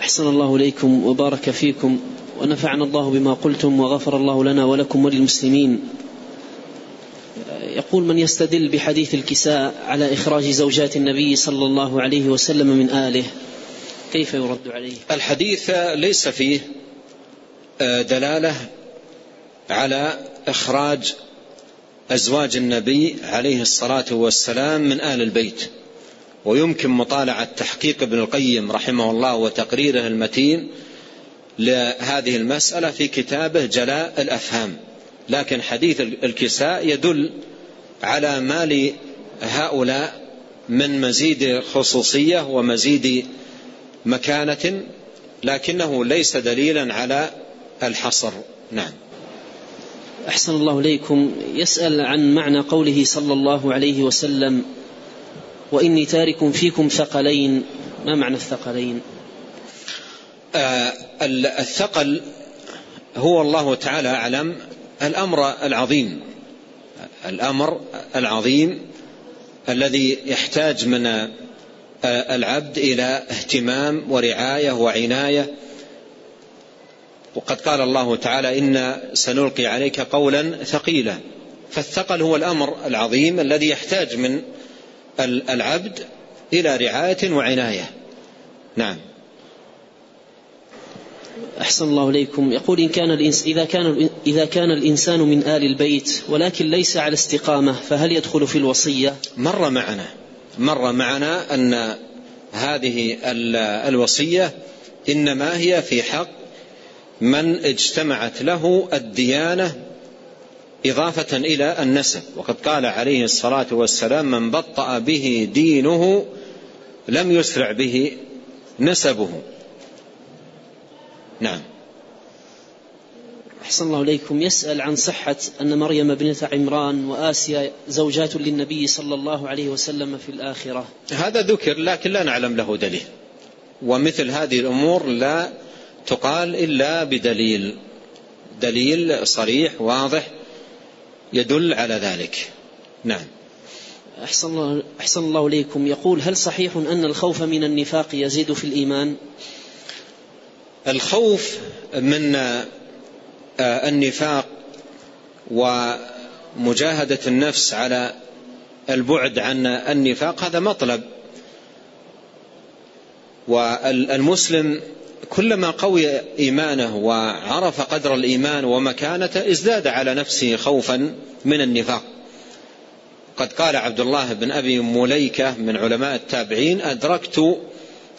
أحسن الله إليكم وبارك فيكم ونفعنا الله بما قلتم وغفر الله لنا ولكم وللمسلمين. يقول من يستدل بحديث الكساء على إخراج زوجات النبي صلى الله عليه وسلم من آله كيف يرد عليه؟ الحديث ليس فيه آه، دلالة على إخراج أزواج النبي عليه الصلاة والسلام من آل البيت. ويمكن مطالعة تحقيق ابن القيم رحمه الله وتقريره المتين لهذه المسألة في كتابه جلاء الأفهام. لكن حديث الكساء يدل على ما لهؤلاء من مزيد خصوصية ومزيد مكانة لكنه ليس دليلا على الحصر. نعم. أحسن الله إليكم. يسأل عن معنى قوله صلى الله عليه وسلم وإني تارك فيكم ثقلين. ما معنى الثقلين؟ آه الثقل هو الله تعالى أعلم الأمر العظيم الأمر العظيم الذي يحتاج من آه، العبد إلى اهتمام ورعاية وعناية. وقد قال الله تعالى إن سنلقي عليك قولا ثقيلا. فالثقل هو الأمر العظيم الذي يحتاج من العبد إلى رعاية وعناية. نعم. أحسن الله إليكم. يقول إن كان الإنس إذا كان إذا كان الإنسان من آل البيت ولكن ليس على استقامة فهل يدخل في الوصية؟ مر معنا. مر معنا أن هذه الوصية إنما هي في حق من اجتمعت له الديانة إضافة إلى النسب. وقد قال عليه الصلاة والسلام من بطأ به دينه لم يسرع به نسبه. نعم. أحسن الله إليكم. يسأل عن صحة أن مريم بنت عمران وآسيا زوجات للنبي صلى الله عليه وسلم في الآخرة. هذا ذكر لكن لا نعلم له دليل. ومثل هذه الأمور لا تقال إلا بدليل. دليل صريح واضح يدل على ذلك. نعم. أحسن الله, أحسن الله إليكم. يقول هل صحيح أن الخوف من النفاق يزيد في الإيمان؟ الخوف من آه، النفاق ومجاهدة النفس على البعد عن النفاق هذا مطلب. والمسلم كلما قوي إيمانه وعرف قدر الإيمان ومكانته ازداد على نفسه خوفا من النفاق. قد قال عبد الله بن أبي مليكة من علماء التابعين أدركت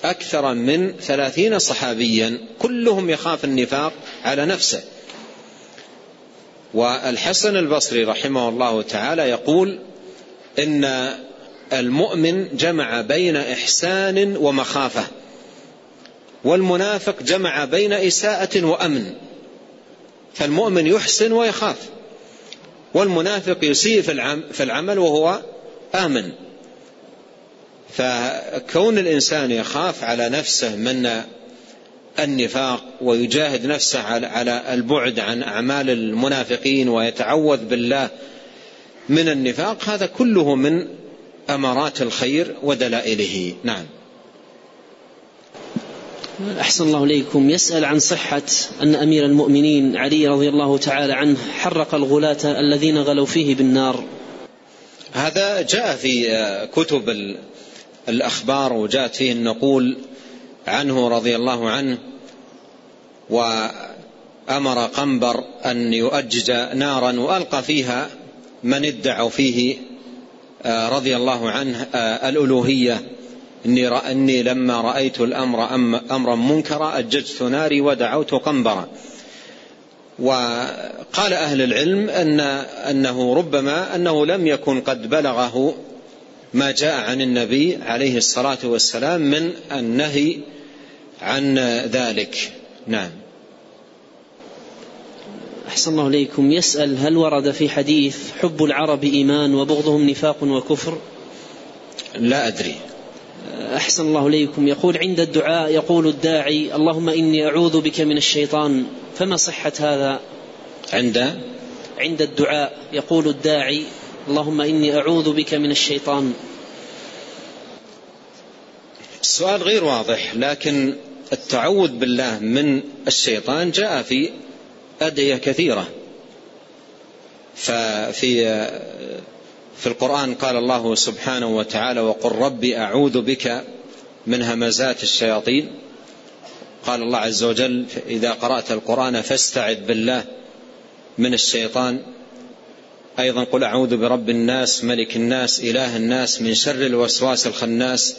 أكثر من ثلاثين صحابيا كلهم يخاف النفاق على نفسه. والحسن البصري رحمه الله تعالى يقول إن المؤمن جمع بين إحسان ومخافة. والمنافق جمع بين إساءة وأمن فالمؤمن يحسن ويخاف والمنافق يسيء في العمل وهو آمن. فكون الإنسان يخاف على نفسه من النفاق ويجاهد نفسه على البعد عن أعمال المنافقين ويتعوذ بالله من النفاق هذا كله من أمارات الخير ودلائله. نعم. أحسن الله إليكم. يسأل عن صحة أن أمير المؤمنين علي رضي الله تعالى عنه حرق الغلاة الذين غلوا فيه بالنار. هذا جاء في كتب الأخبار وجاءت فيه النقول عنه رضي الله عنه وأمر قنبر أن يؤجج نارا وألقى فيها من ادعوا فيه رضي الله عنه الألوهية. إني, إني لما رأيت الأمر أمرا منكرا أججت ناري ودعوت قنبرا. وقال أهل العلم أن أنه ربما أنه لم يكن قد بلغه ما جاء عن النبي عليه الصلاة والسلام من النهي عن ذلك. نعم. أحسن الله إليكم. يسأل هل ورد في حديث حب العرب إيمان وبغضهم نفاق وكفر؟ لا أدري. أحسن الله إليكم يقول عند الدعاء يقول الداعي اللهم إني أعوذ بك من الشيطان. فما صحة هذا؟ عند؟ عند الدعاء يقول الداعي اللهم إني أعوذ بك من الشيطان. السؤال غير واضح لكن التعوذ بالله من الشيطان جاء في أدعية كثيرة. ففي في القرآن قال الله سبحانه وتعالى وقل رب أعوذ بك من همزات الشياطين. قال الله عز وجل إذا قرأت القرآن فاستعذ بالله من الشيطان. أيضا قل أعوذ برب الناس ملك الناس إله الناس من شر الوسواس الخناس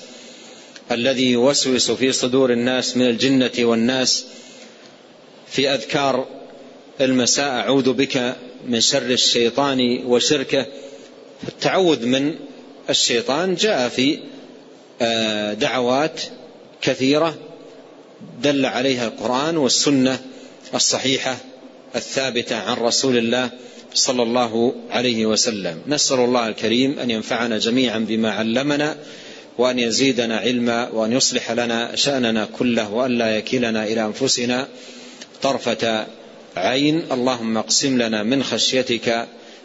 الذي يوسوس في صدور الناس من الجنة والناس. في أذكار المساء أعوذ بك من شر الشيطان وشركه. التعوذ من الشيطان جاء في آه، دعوات كثيرة دل عليها القرآن والسنة الصحيحة الثابتة عن رسول الله صلى الله عليه وسلم. نسأل الله الكريم أن ينفعنا جميعا بما علمنا وأن يزيدنا علما وأن يصلح لنا شأننا كله وأن لا يكلنا إلى أنفسنا طرفة عين. اللهم اقسم لنا من خشيتك